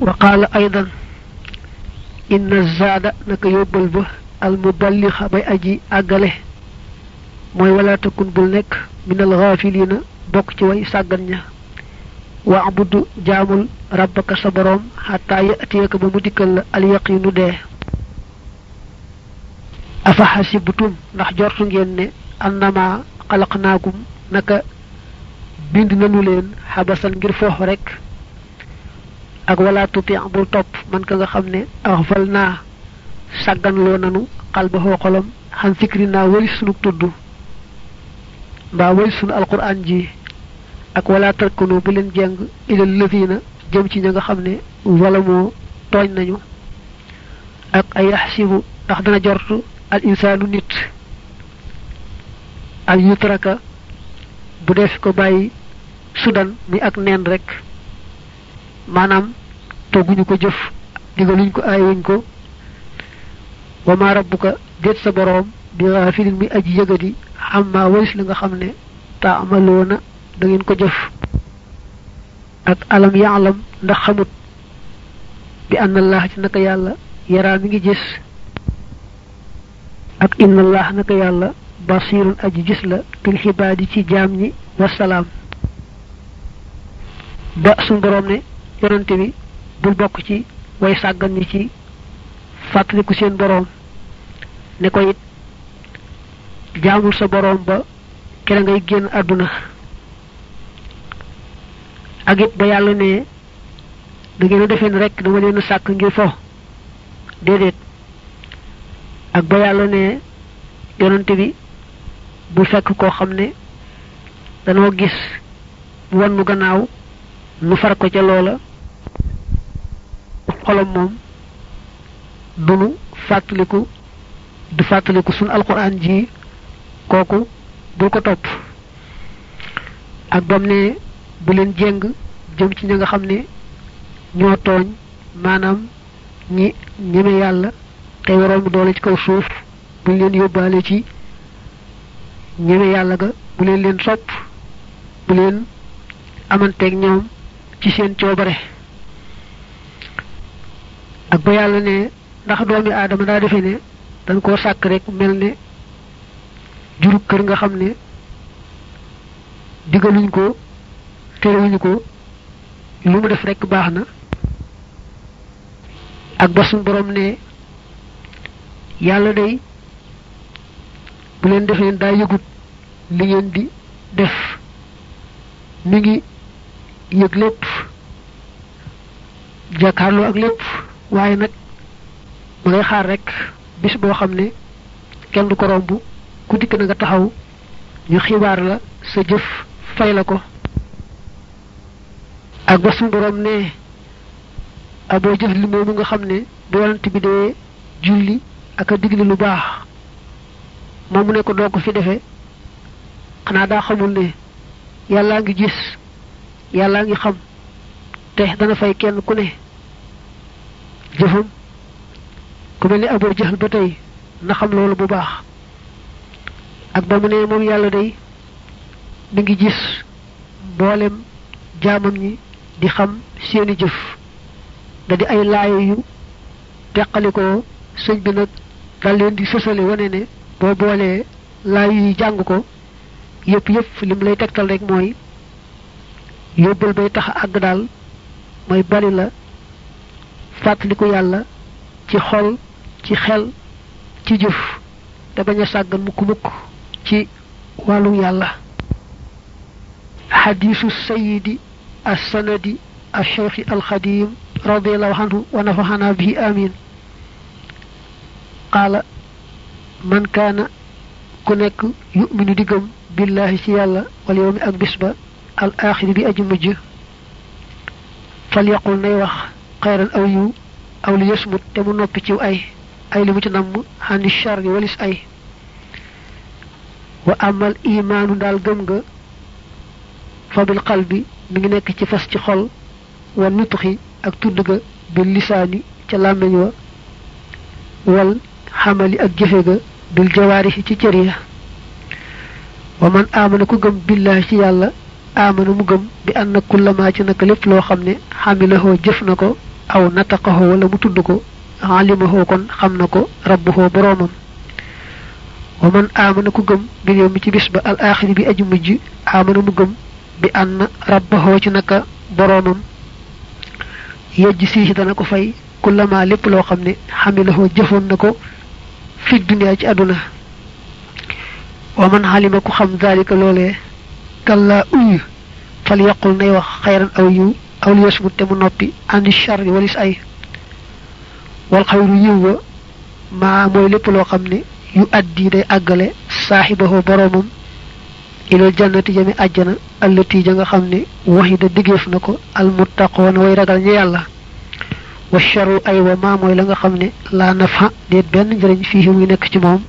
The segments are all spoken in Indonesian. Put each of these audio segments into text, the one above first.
وقال أيضا إن الزاد نك يوبل به المبلغ بأي أجي أغله موي ولا تكون بول نك من الغافلين بوك تي واي ساغنيا واعبد جامل ربك صبروم حتى يأتيك بمديكل اليقين ده. أفحسبتم نخ جورتو نين أنما خلقناكم نك khalaqnakum naka bind غير فوخ رك. Ak wala tuti bul topp man ka nga xam ne axfal naa sàgganloo nanu xalba xoo xolam xam fikri naa wëri sunu tudd mbaa wëri sunu alquran ji ak wala tarkunu bu leen jeng ilal lëfina jëm ci nga xam ne wala moo tooñ nañu ak ay yaxsibu ndax dana jortu al insaanu nit al yutraka bu def ko bàyyi sudan muy ak neen rek maanaam togguñu ko jëf digaluñ ko aayuñ ko. Wa ma rabbuka déet sa boroom bi gaafilin muy aji yëgadi amma waris la nga xam ne taamaloona da ngeen ko jëf. Ak alam yaalam ndax xamut bi anna allah ci naka yàlla yaraa mi ngi gis. Ak inna allah naka yàlla basirun aji gis la bil xibaadi ci jaam ñi wasalaam ba suñ boroom ne yonante bi bul bokk ci way sàggan ñi ci fàttaliku seen boroom ne ko it jaamul sa boroom ba kere ngay génn àdduna. Ak it ba yàlla ne da ngeen a defee ne rek dama leen sàkk ngir fo. Déedéet. Ak ba yàlla ne yonante bi bu fekk koo xam ne danoo gis mu wan nu gannaaw nu far ko ca loola xolam moom du nu fàttaliku du sun alquran ji kooku bul ko topp. Ak bam ne bu leen jéng jëm ci ña nga xam ne ñoo tooñ maanaam ñi ñeme yàlla tey waroon mu doole ci kaw suuf buñ leen yóbbaale ci ñeme yàlla ga bu leen leen sopp bu leen amanteeg ñoom ci seen coobare ak ba yàlla ne ndax doomi aadama daa defe ne dañ koo sàkk rek mel ne jurug kër nga xam ne digaluñ ko terewuñu ko lu mu def rek baax na ak ba suñ borom ne yàlla day bu leen defee daa yëgut li ngeen di def mi ngi yëg lépp jàkkaarloo ak lépp waaye nag ma ngay xaar rek bis boo xam ne kenn du ko romb ku dikk na nga taxaw ñu xibaar la sa jëf fay la ko. Ak ba suñu borom ne aboo jëf li moomu nga xam ne bu yonent bi dee julli ak a digle lu baax moom mu ne ko doo ko fi defee xanaa daa xamul ne yàllaa ngi gis yàllaa ngi xam te dana fay kenn ku ne. Jëfam. Ku mel ni aboo jëxal ba tey na xam loolu bu baax. Ak ba mu ne moom yàlla day mi ngi gis mboolem jaamam ñi di xam seeni jëf. Da di ay laayo yu teqalikoo sëñ bi nag dal leen di sësale wane ne boo boolee laayo yi jàng ko yëpp yëpp lim lay tegtal rek mooy yóbbal bay tax àgg daal mooy bari la fàttaliku yàlla ci xol ci xel ci jëf. Te bañ a sàggan mukk mukk ci wàllu yàlla. Xadiisu sayidi assanadi alcheikhi alxadim radiallahu anhu wa nafaxana bihi amin qaala man kaana ku nekk yuminu di gëm billahi ci yàlla wal yawmi ak bis ba al axiri bi aji mujj fal yaqul nay wax xayran aw yiw aw li yasmut te mu noppi ciw ay ay li mu ci namm xani charri walis ay wa amal imaanu daal gëm nga fa bil qalbi mi ngi nekk ci fas ci xol wa nutxi ak tudd ga bil lisaani ca làmmeñ wa wal xamali ak jëfe ga bil jawaarixi ci cër ya wa man aamana ku gëm billahi ci yàlla aamana mu gëm bi ànd na kullamaa ci naka lépp loo xam ne xamilahoo jëf na ko aw nataqahu wala mu tudd ko alimahu kon xam na ko rabbuhu boroomam wa man amana ku gëm bi yow mi ci bis ba al axiri bi aju mujj amana mu gëm bi anna rabbahu ci naka boroomam yejj sii dana ko fay kullama lépp loo xam ne xamilahoo jëfoon na ko fi dunia ci àdduna wa man xalima ku xam zalika loolee kalla uy fal yaqul nay wax xayran aw yiw aw li yasmut te mu noppi andi charri walis ay wal xayru yiw wa maa mooy lépp loo xam ne yu addi day àggale saaxibahu boroomam ilal jannati jami àjjana allati ja nga xam ne waxida diggeef na ko almuttaqoona way ragal ñi yàlla wa charu ay wa maa mooy la nga xam ne laa nafa déet benn njëriñ fii muy nekk ci moom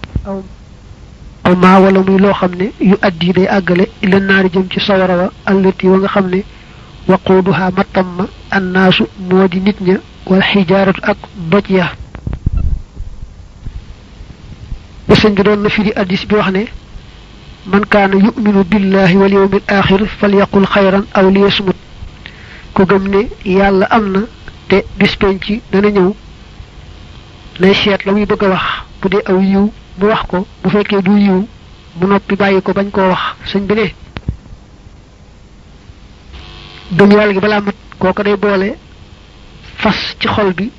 aw maa wala muy loo xam ne yu addi day àggale ila naari jëm ci sawara wa allati wa nga xam ne waquuduha mattam ma annaasu moo di nit ña wal xijaaratu ak doj ya. Sëñ bi doon na firi addis bi wax ne man kaana yuminu billahi wal yawmil axir falyaqul xayran aw liyasmut. Ku gëm ne yàlla am na te bis penc dana ñëw nay seet la muy bëgg a wax. Bu dee aw yiw mu wax ko bu fekkee du yiw mu noppi bàyyi ko bañ koo wax. Sëñ bi ne gëm yàlla gi balaa mat kooka day boole fas ci xol bi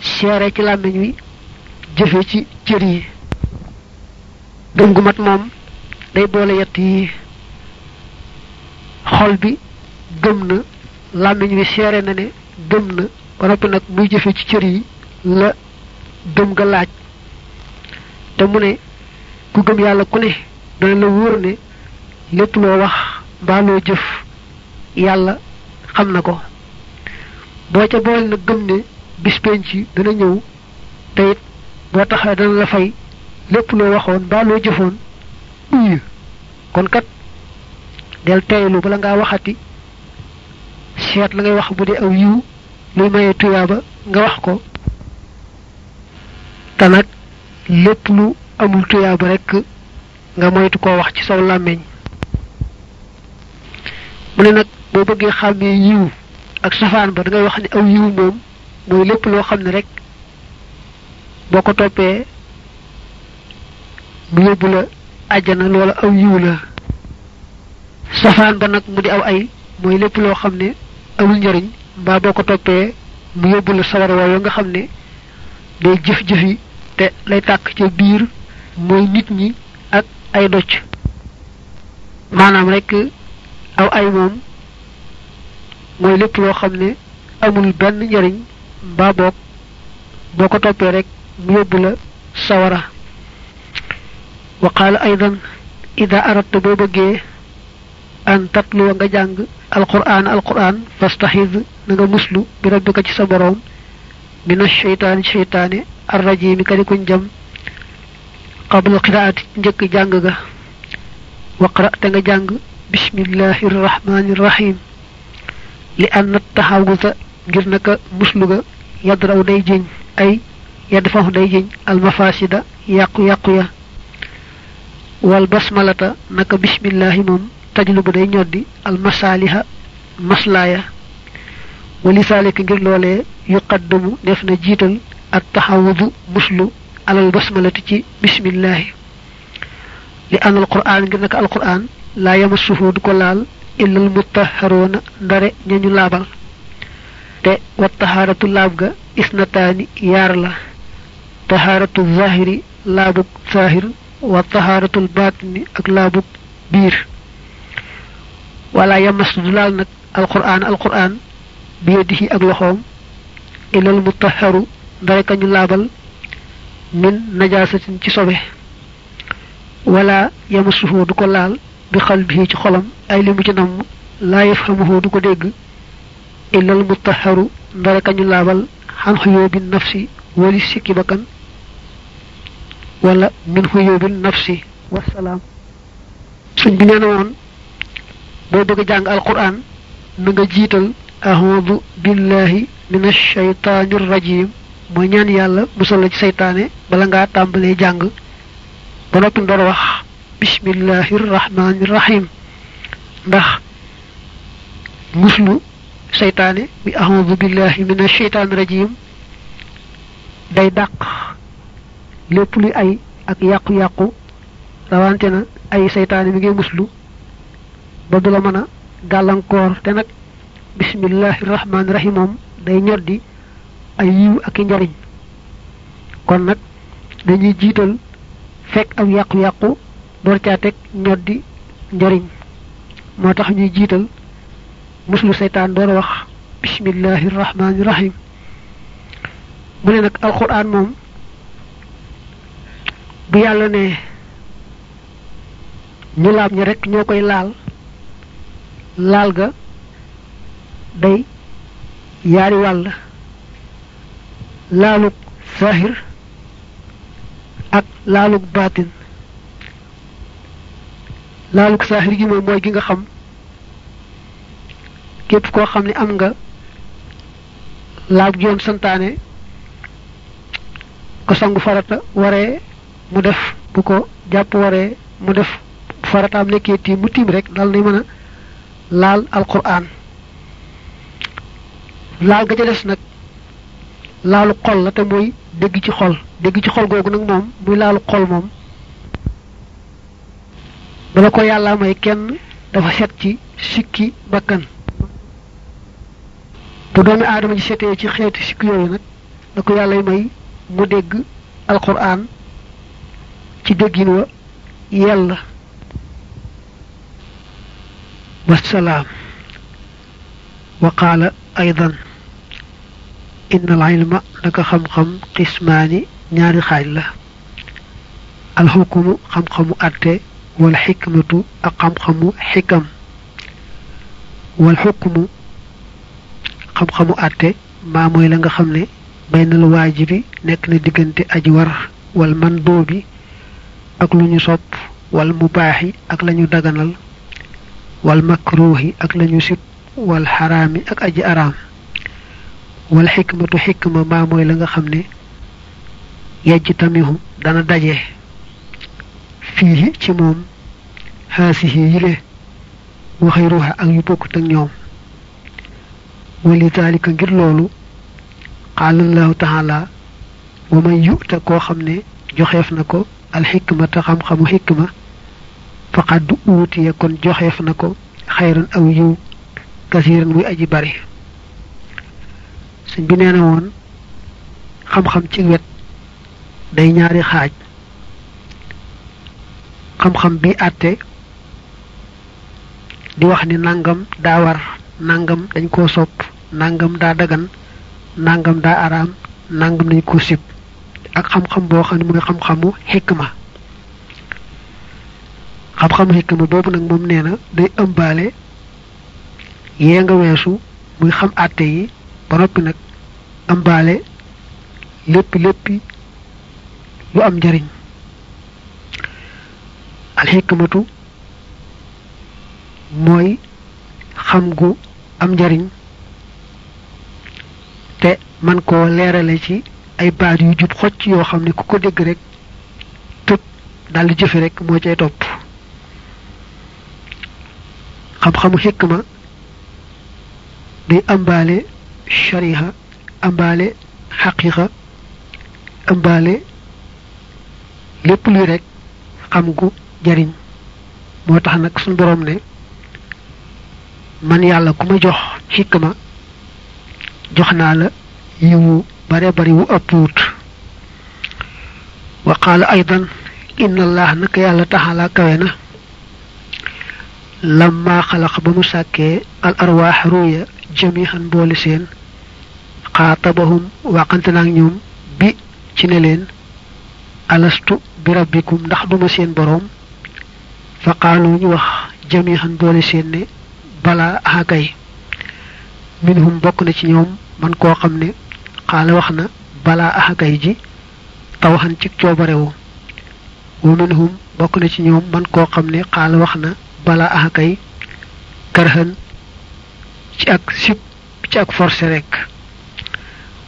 seere ci làmmiñ wi jëfe ci cër yi. Gëm gu mat moom day boole yett yi. Xol bi gëm na làmmiñ wi seere na ne gëm na ba noppi nag muy jëfe ci cër yi la gëm ga laaj. Te mu ne ku gëm yàlla ku ne dana la wóor ne lépp loo wax mbaa jëf yàlla xam na ko. Boo ca boole nag gëm ne bis penc dana ñëw te it boo dana la fay lépp loo waxoon mbaa loo jëfoon kon kat del teylu bala ngaa waxati seet la ngay wax bu dee aw yiw luy maye tuyaaba nga wax ko. Te nag lépp lu amul tuyaaba rek nga moytu koo wax ci saw làmmiñ. Mu ne nag boo bëggee xàmmee yiw ak safaan ba da ngay wax ne aw yiw moom mooy lépp loo xam ne rek boo ko toppee mu yóbbu la àjjana loola aw yiw la. Safaan ba nag mu di aw ay mooy lépp loo xam ne amul njëriñ mbaa boo ko toppee mu yóbbu la sawar wooyu nga xam ne day jëf-jëf yi te lay tàkk ca biir mooy nit ñi ak ay docc maanaam rek aw ay moom mooy lépp loo xam ne amul benn njëriñ mbaa boog boo ko toppee rek mu la sawara. Wa qaala aydan ida aradta boo bëggee an tatluwa nga jàng alquran alquran fastaxid na nga muslu bi rabbika ci sa boroom mina sheytaani sheytaane arrajimi kadi kuñ jam qabla qiraati njëkk jàng ga. Waqra te nga jàng bismillahi rrahmani rrahim li an taxawuta ngir naka muslu ga yadraw day jeñ ay yadfahu day jeñ al mafasida yaqu yaqu ya wal basmalata naka bismillah mom tajlubu day ñoddi al masaliha maslaya ولذلك غير لولé يقدم دفنا جيتال التحوض مسلو على البسملة تي بسم الله لأن القرآن غير القرآن لا يمسه دكو لال illa al mutahharuna ndare ñu labal te wa taharatu lab ga isnatani yar la taharatu zahiri labuk zahir wa taharatu al batini ak labuk bir wala yamassu lal nak al qur'an al qur'an bi yadihi ak loxom illa al mutahharu ndare ka ñu labal min najasatin ci sobe wala yamassuhu du ko laal bi qalbihi ci xolam ay li mu ci namm laa yafhamuhu du ko dégg illa al mutahharu ndare kañu laabal xan xuyóobi nafsi wali sikki bakkan wala min xuyóobi nafsi wasalaam suñ bi nee na woon boo bëgg jàng alquran na nga jiital ahudu billahi min ashaytaani rajim mooy ñaan yàlla musal la ci seytaane bala ngaa tàmbalee jàng ba noppi ndoor wax bismillahi rahmaani rahim ndax muslu seytaane bi ahoudu billahi min asheytaan rajim day dàq lépp luy ay ak yàqu-yàqu rawante na ay seytaane mi muslu ba du la mën a gàllankoor. Te nag bismillahi rahmaani rahim moom day ñoddi ay yiw ak kon dañuy door caa teg ñoddi njariñ. Moo tax ñuy jiital muslu seytaan door wax bismillahi rahmaani rahim mu ne nag alquran moom bu yàlla ne ñu laab ñi rek ñoo koy laal laal ga day yaari wàll laalug zahir ak laalug baatin laalug zahir gi moom mooy gi nga xam. képp koo xam ne am nga laab joon santaane ko sangu farata waree mu def bu ko jàpp waree mu def farataam nekkee tiim mu tiim rek dal nay mën a laal alquran laal ga ca des nag xol la te mooy dégg ci xol. Dégg ci xol googu nag moom muy xol moom bala ko yàlla may kenn dafa set ci sikki bakkan. bu doomi aadama ji setee ci xeeti sikki yooyu nag da ko yàlla may mu dégg alquran ci déggin wa yàlla. Wasalaam wa qaala aydan inna al qismaani ñaari xaaj la. Alxukumu xam-xamu atte wal xikmatu ak xam-xamu xikam. wal xukmu xam-xamu àtte maa la nga xam ne baynal waajibi nekk na diggante aji war wal mandoobi ak lu ñu sopp wal mubaaxi ak lañu daganal wal makruuhi ak lañu sib wal xaraami ak aji araam. wal xikmatu xikma maa mooy la nga xam ne yejj tamihu dana daje fii ci moom. Xaasihi yile waxayruha ak yu bokkut ak ñoom. Wali daalika ngir loolu qaala allahu taala wa man yu'ta koo xam ne joxeef na ko alxikmata xam-xamu xikma faqad uutiya kon joxeef na ko xayran aw yiw kasiiran muy aji bari. Suñ bi nee na woon xam-xam ci wet day ñaari xaaj. Xam-xam bi àtte di wax ni nangam daa war nangam dañ koo sopp nangam daa dagan nangam daa araam nangam dañ ko sib. Ak xam-xam boo xam ne mooy xam-xamu xikma. Xam-xamu xikma boobu nag moom nee na day ëmbaale yee nga weesu muy xam àtte yi ba noppi nag ëmbaale lépp léppi lu am njariñ. Alxikmatu mooy xam gu am njariñ te man koo leerale ci ay baat yu jub xocc yoo xam ne ku ko dégg rek tëb daal di jëfe rek moo cay topp xam-xamu xikma day ambaale shariha ambaale xaqiqa ambaale lépp luy rek xam gu jariñ. Moo tax nag suñ boroom ne man yàlla ku ma jox xikma jox la yiwu bare bari wu ëpp wut. Wa qaala aydan inna allah naka yàlla taxala kawe na. Lamma xalaq ba mu al arwaax ruuya jamihan xaatabahum wàqante naag ñoom bi ci ne alastu bi rabbikum ndax duma seen boroom fa qaalu ñu wax jamihan boole seen ne balaa axakay minhum bokk na ci ñoom man koo xam ne xaala wax na balaa axakay ji tawxan ci coobarewu. Na ci ñoom man koo xam ne wax na balaa axakay karhan ak sib ci ak forcé rek.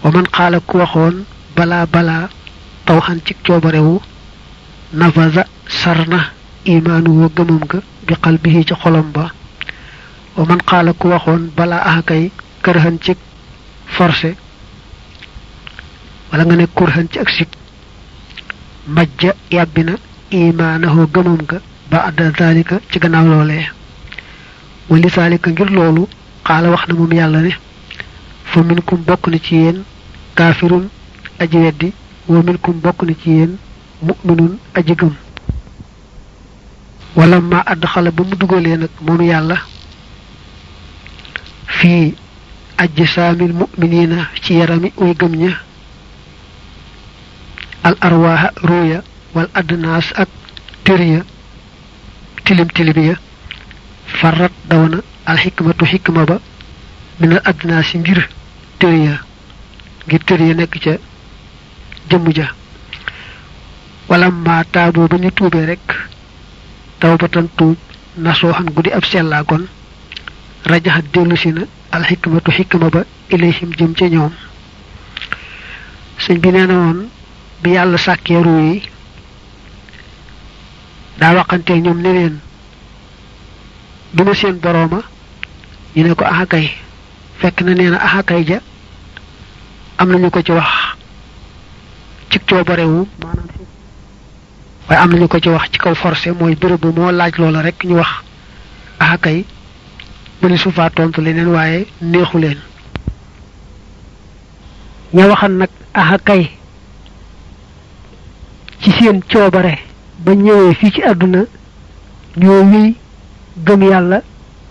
Wa man xaala ku waxoon balaa balaa tawxan ci coobarewu nafaza sarna. imaanu wa gëmam ga ba. wa man ku waxoon balaa axakay ci wala nga ne kurxan gannaaw loolee. wali zalika ngir loolu xaala wax na moom yàlla ne fa minkum bokk na ci yéen kaafirun aji weddi wa minkum bokk na ci yéen mu'minun aji gëm. Wala ma àdd xala ba mu dugalee nag moom yàlla fii ajsaamil mu'minina ci yarami way gëm ña al arwaaha ruya wal adnaas ak tëriya tilim tilim ya farat daw na al xikmatu xikma ba minal adnaas yi ngir tëriya ngir tëriya nekk ca jëmm ja. Wala ma taaboo ba ñu rek tawbatan tuub nasoo xan guddi ab sellaa kon rajaxat dellu si na alxikmatu xikma ba ilayhim jëm ca ñoom. Sëñ bi nee na woon bi yàlla sàkkee ruu yi daa waxantee ñoom ne leen du ma seen borooma ñu ne ko axakay fekk na nee na axakay ja am nañu ko ci wax ci maanaam waaye am nañu ko ci wax ci kaw forcé mooy béréb bu moo laaj loola rek ñu wax axakay mëni su faa tontu leneen waaye neexu leen. Ña waxan nag axakay ci seen coobare ba ñëwee fii ci àdduna ñoo wiy gëm yàlla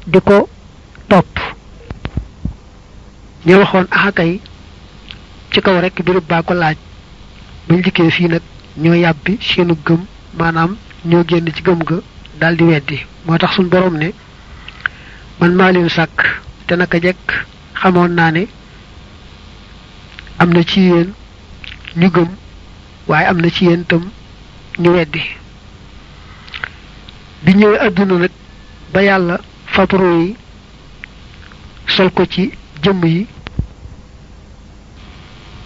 di ko topp. Ña waxoon axakay ci kaw rek béréb baa ko laaj bañ dikkee fii nag ñoo yàbbi seenu gëm maanaam ñoo génn ci gëm ga daldi weddi. Moo tax suñ boroom ne man maa leen sàkk te naka jekk xamoon naa ne am na ci yéen ñu gëm waaye am na ci yéen tam ñu weddi. Bi ñëwee àdduna nag ba yàlla fabro yi sol ko ci jëmm yi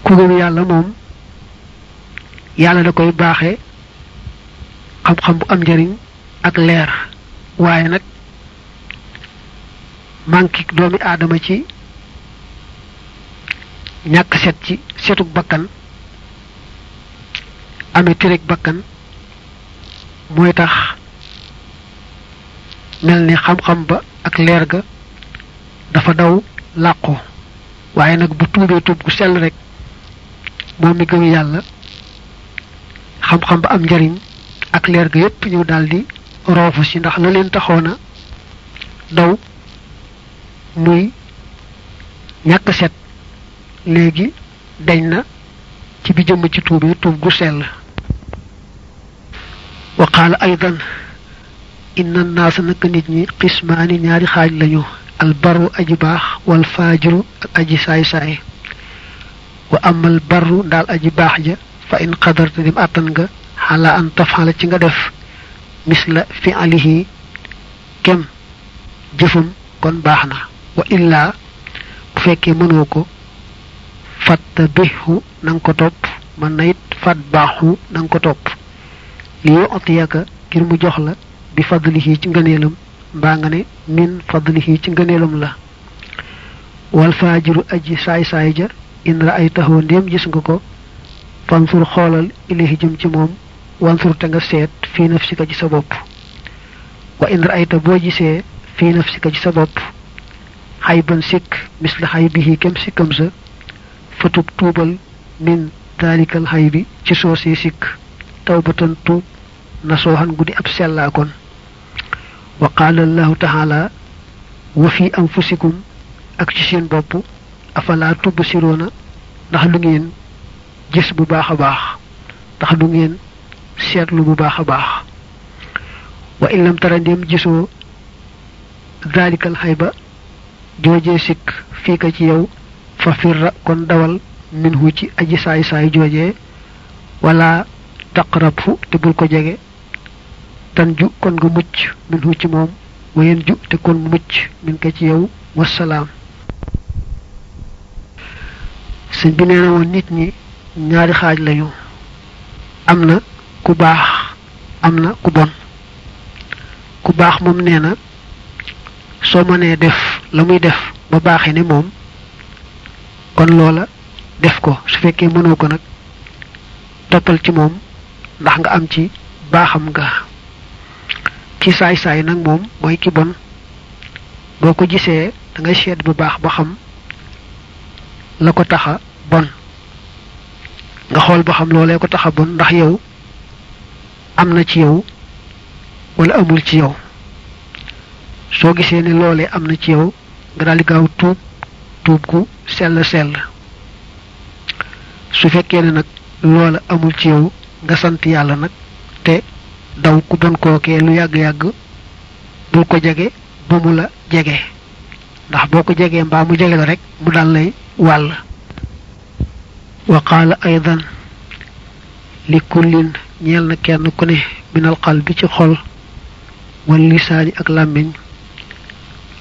ku yàlla moom yàlla da koy baaxe xam-xam bu am njariñ ak leer. Waaye nag manki doomi aadama ci ñàkk set ci setuk bakkan amee tëreg bakkan mooy tax mel ni xam-xam ba ak leer ga dafa daw làqu. Waaye nag bu tuubee tuub gu sell rek moom mi gëm yàlla xam-xam ba am njariñ ak leer ga yépp ñëw daldi roofu ci ndax la leen taxoona daw muy ñàkk set. Léegi dañ na ci bi jëmm ci tuub gu sell. Wa qaala aydan inna naasa naka nit ñi xismaani ñaari xaaj lañu albarru aji baax wal faajiru ak aji saay-saay. Wa amal barru ndaal aji baax ja fa in qadarta dim àttan nga xala an tafxala ci nga def misla fi alihi kem jëfam kon baax na. Wa illaa bu fekkee mënoo ko fatta bihu na nga ko topp. Man na it fat baaxu na nga ko topp. Li yoo atiyaka ngir mu jox la bi fadlihi ci mbaa nga ne min fadlihi ci ngëneelam la. Wal faajiru aji saay-saay ja in ra'aytahu ndéem gis nga ko فانصر خولل إليه جم جموم وانصر تنغ سيت في نفسك جي سبب وإن رأيت بوجي سي في نفسك جي سبب حيبا سيك مثل حيبه كم سيكم فتوب توبل من ذلك الحيب جسو سي سيك توبة توب نصوحا قد أبسل لكم وقال الله تعالى وفي أنفسكم أكتشين بابو أفلا تبصرون نحلقين gis bu baax a baax ndax du ngeen seetlu bu baax a baax. Wa in lam tara ndéem gisoo daalikal xay ba joojee sikk fii ka ci yow fa firra kon dawal minhu ci aji saay saay joojee wala taqrab fu te bul ko jege. Tan ju kon nga mucc minhu ci moom wayen ju te kon mucc min ka ci yow wasalaam sëñ bi nee na woon nit ñi ñaari xaaj lañu. Am na ku baax am na ku bon. Ku baax moom nee na soo mënee def la muy def ba baaxee ne moom kon loola def ko. Su fekkee mënoo ko nag toppal ci moom ndax nga am ci baaxam nga. Ci saay-saay nag moom mooy ki bon. Boo ko gisee da ngay seet bu baax ba xam la ko taxa bon. Nga xool ba xam loolee ko taxa bon ndax yow am na ci yow wala amul ci yow. soo gisee ne loolee am na ci yow nga daal di gaaw tuub tuub gu sell sell. su fekkee ne nag loola amul ci yow nga sant yàlla nag te daw ku bon kookee lu yàgg-yàgg bul ko jege ba mu la jege. ndax boo ko jegee mbaa mu jege la rek mu daal lay wàll. وقال أيضا لكل نيل كين كوني من القلب تي خول واللسان أك لامين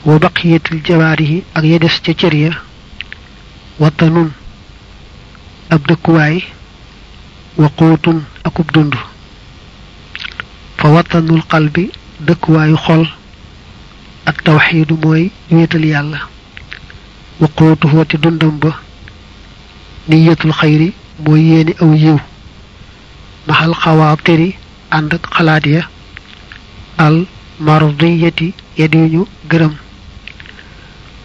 وبقية الجوارح أك يدس تي تيريا وطنون ابدكواي وقوت اكوب دوند فوطن القلب دكواي خول التوحيد موي نيتال يالا وقوته وتي دوندم niyatul xayri mooy yéene aw yiw. Maxal xawaatiri ànd xalaat ya. Al mardiyati ñu gërëm.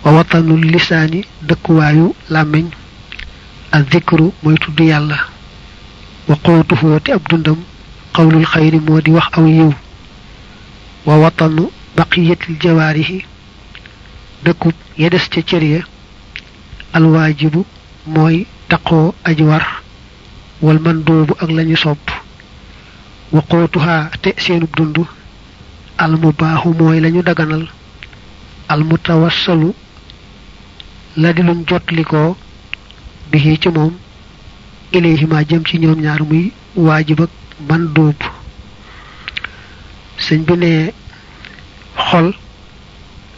Wa watanul lisaani dëkkuwaayu làmmiñ. Ak zikru mooy tudd yàlla. Wa quutuhu te ab dundam. Qawlul xayri moo di wax aw yiw. Wa watanu baqiyatil jawaarihi. Dëkkub ya des ca cër ya. Alwaajibu mooy taqoo aji war wal mandoobu ak lañu sopp. Wa quutuhaa te seenub dund almubaaxu mooy lañu daganal almutawassalu la di luñ jotlikoo bi ci moom ilayhima jëm ci ñoom ñaar muy waajib ak mandoob sëñ bi ne xol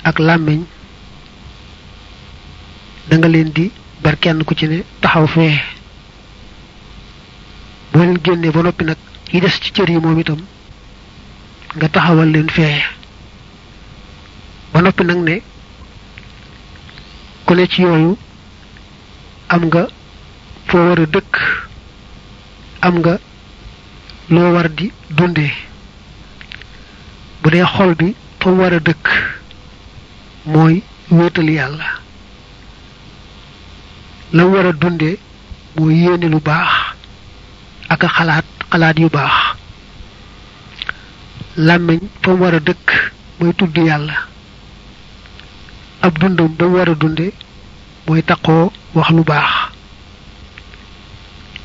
ak làmmiñ da nga leen di ber kenn ku ci ne taxaw fee boo leen génnee ba noppi nag yi des ci cër yi moom itam nga taxawal leen fee ba noppi nag ne ku ne ci yooyu am nga foo war a dëkk am nga loo war di dundee bu dee xol bi fa war a dëkk mooy wéetal yàlla la war a dundee mooy yéene lu baax ak xalaat xalaat yu baax. Làmmiñ fa mu war a dëkk mooy ab dundam ba mu war a dunde wax lu baax.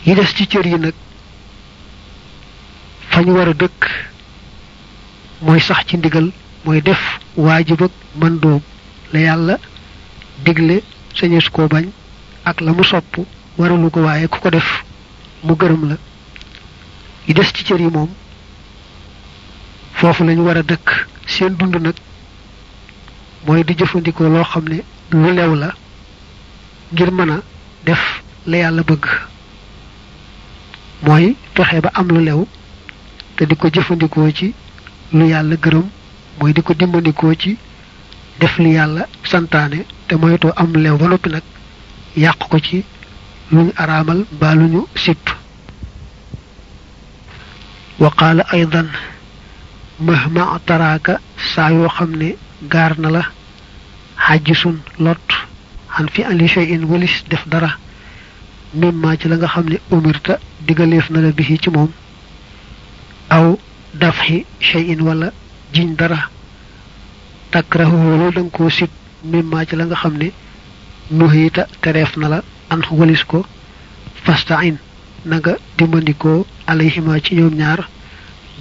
Yi des ci cër yi nag fa ñu war a dëkk mooy sax ci ndigal mooy def waajib ak la yàlla digle sañees koo bañ ak la mu sopp waralu ko waaye ku ko def mu gërëm la. yi des ci cër yi moom foofu lañu war a dëkk. seen dund nag mooy di jëfandikoo loo xam ne lu lew la ngir mën a def la yàlla bëgg. mooy fexe ba am lu lew te di ko jëfandikoo ci lu yàlla gërëm. mooy di ko dimbandikoo ci def li yàlla santaane te moytoo am lew ba noppi nag yàq ko ci lu ñu araamal mbaa lu ñu sipp wa qaala aydan mahma taraaka saa yoo xam ne gaar na la xàjjisun lot xan fi ali shay'in walis def dara mimma ci la nga xam ne umirta digaleef na la bi ci moom aw dafxi shay'in wala jiñ dara takrahu loolu da nga koo sib mimma ci la nga xam ne nuhiita tereef na la an walis ko fastain na nga dimbandikoo alayhima ci ñoom ñaar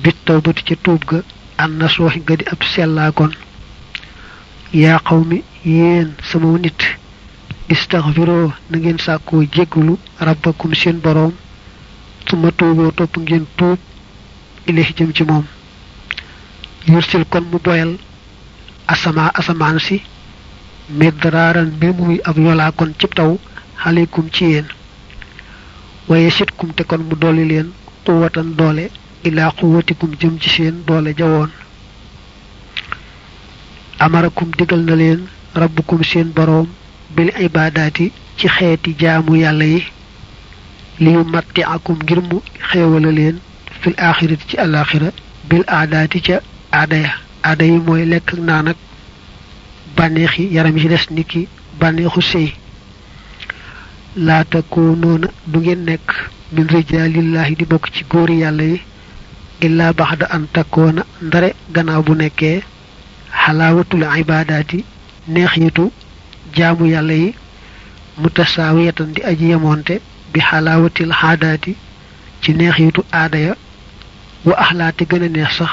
bit tawbati ca tuub ga an na sooxi nga di ab sellaakoon. Yaa xaw mi yéen sama nit istaxfiroo na ngeen sàkkoo jéggulu rabbakum seen boroom suma tuuboo topp ngeen tuub ilahi jëm ci moom. Yursil kon mu boyal asama asamaan si midraaran mbir muy ab yolaa kon cib taw xaleykum ci yéen. waaye sitkum te kon mu dolli leen quwatan doole ilaa quwatikum jëm ci seen doole jawoon amarakum digal na leen rabbukum seen boroom bil ibaadaati ci xeeti jaamu yàlla yi li yu matti akum ngir mu xeewala leen fil axirati ci alaaxira bil aadaati ca aada ya. aada yi mooy lekk ak naan ak baneexi yaram yi dess niki baneexu sey la takununa du ngeen nek min rijalillahi di bok ci goor yalla yi illa ba'da an takuna ndare gannaaw bu nekke halawatul ibadati neexitu jaamu yalla yi mutasawiyatan di aji yamonte bi halawatil hadati ci neexitu aadaya wa ahlati gëna neex sax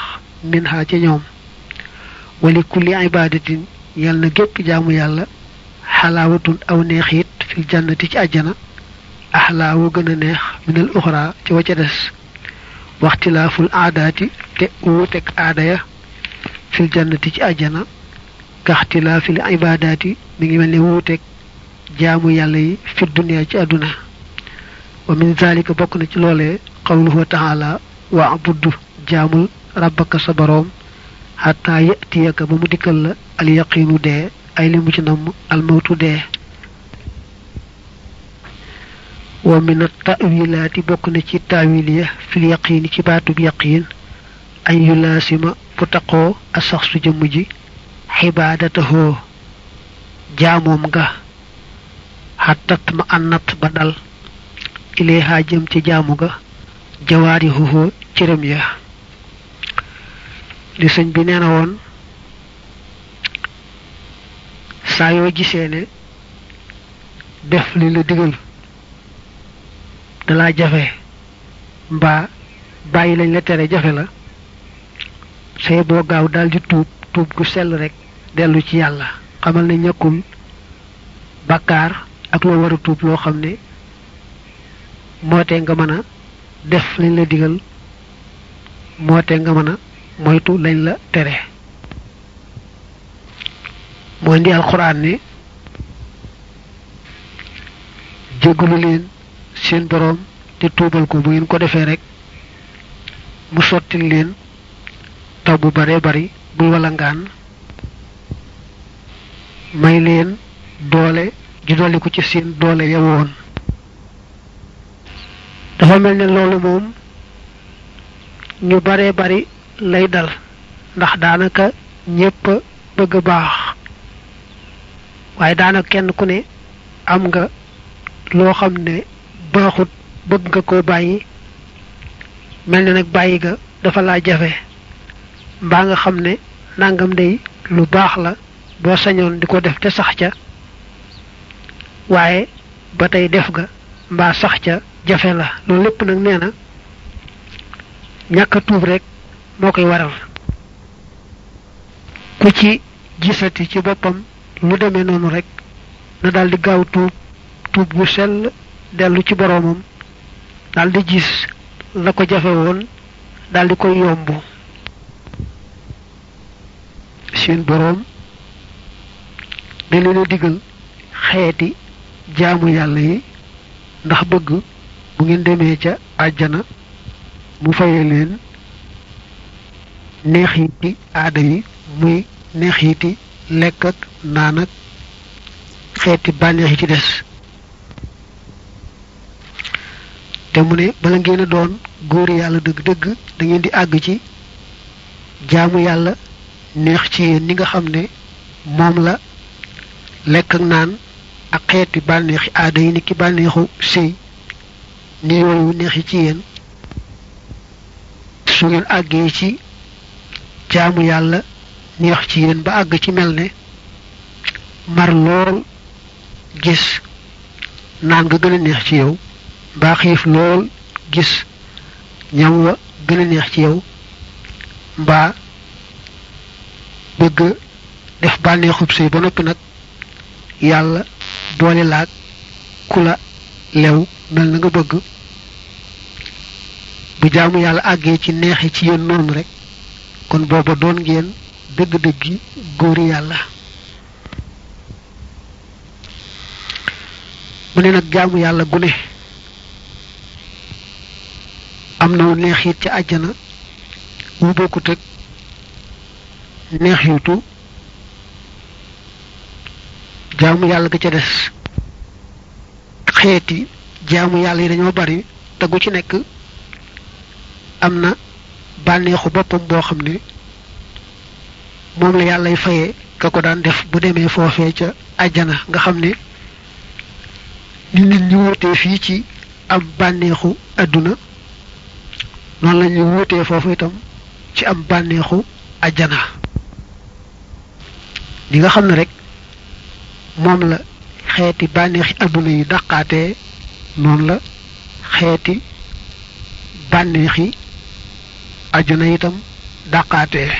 min ha ci ñoom wa kulli ibadatin yal na gépp jaamu yàlla xalaawatun aw neex it fil jannati ci àjjana axlaawu gën a neex minal uxra ci wa ca des waxtilaaful aadaati te wuuteg aada ya fil jannati ci àjjana kaxtilaafil ibaadaati mi ngi mel ne wuuteg jaamu yàlla yi fi dunya ci àdduna wa min zalika bokk na ci loolee qawluhu taala wa abuddu jaamul rabbaka sa boroom hatta yatiyaka ba mu dikkal la al yaqinu de ay limu ci nam al mawtu de wa min at ta'wilati bokku na ci ta'wiliya fil yaqin ci batu bi yaqin an yulasima bu taqo as-shakhsu jëm ji hibadatahu jaamum ga hatta ma annat badal ilayha jëm ci jaamu ga jawarihu cërëm ya li sëñ bi nee na woon saa yoo gisee ne def li la digal dalaa jafe mbaa bàyyi lañ la tere jafe la say boo gaaw daldi tuub tuub gu sell rek dellu ci yàlla. Xamal ne ñàkkul bàkkaar ak loo war a tuub loo xam nga mën a def lañ la digal moo tee nga mën a moytu lañ la tere. Mooy indi alxuraan ni jégalu leen seen boroom te tuubal ko. Bu ngeen ko defee rek mu sottil leen taw bu bare bari buy walangaan may leen doole ju ci seen doole ya mel ne loolu ñu baree bari lay dal. Ndax daanaka ñépp bëgg baax. Waaye daanaka kenn ku ne am nga loo xam ne baaxut bëgg nga koo bàyyi. Mel ne nag bàyyi ga dafa laa jafe. Mbaa nga xam ne nangam day lu baax la boo sañoon di ko def te sax ca. Waaye ba tey def ga mbaa sax ca jafe la. Loolu lépp nag nee na ñàkk tuub rek moo koy waral. ku ci gisati ci boppam lu demee noonu rek na daldi gaaw tuub tuub bu sell dellu ci boroomam daldi gis la ko jafe woon daldi koy yomb. Seen boroom da leen a digal xeeti jaamu yàlla yi ndax bëgg bu ngeen demee ca àjjana mu faye leen neexiti yi muy neexiti lekk ak naan ak yi ci des. te mu ne bala ngeen doon góor yàlla dëgg-dëgg da ngeen di àgg ci jaamu yàlla neex ci yéen ni nga xam ne moom la lekk ak naan ak xeeti bànneexi aada yi ni ki bànneexu sëy ni yooyu neexi ci yéen. su ngeen àggee ci jaamu yàlla neex ci yéen ba àgg ci mel ne mar lool gis naan nga gën a neex ci yow mbaa xiif lool gis ñam wa gën a neex ci yow mbaa bëgg def bànneexub sëy ba noppi nag yàlla boole laag ku la lew mel na nga bëgg. bu jaamu yàlla àggee ci neexi ci yéen noonu rek kon booba doon ngeen dëgg-dëggi góori yàlla. mu ne nag jaamu yàlla gune am na neex it ci àjjana wu bokkut ak neex yutu jaamu yàlla ga ca des. Xeeti jaamu yàlla yi dañoo bari te gu ci nekk am na bànneexu boppam boo xam ne moom la yàllay fayee ka ko daan def bu demee foofee ca àjjana nga xam ne ni nit ñi wutee fii ci am bànneexu àdduna noonu la ñuy ci am bànneexu àjjana. Li nga xam ne rek moom la xeeti bànneexi àdduna yi daqaatee noonu la xeeti bànneexi aju na itam dàqaatee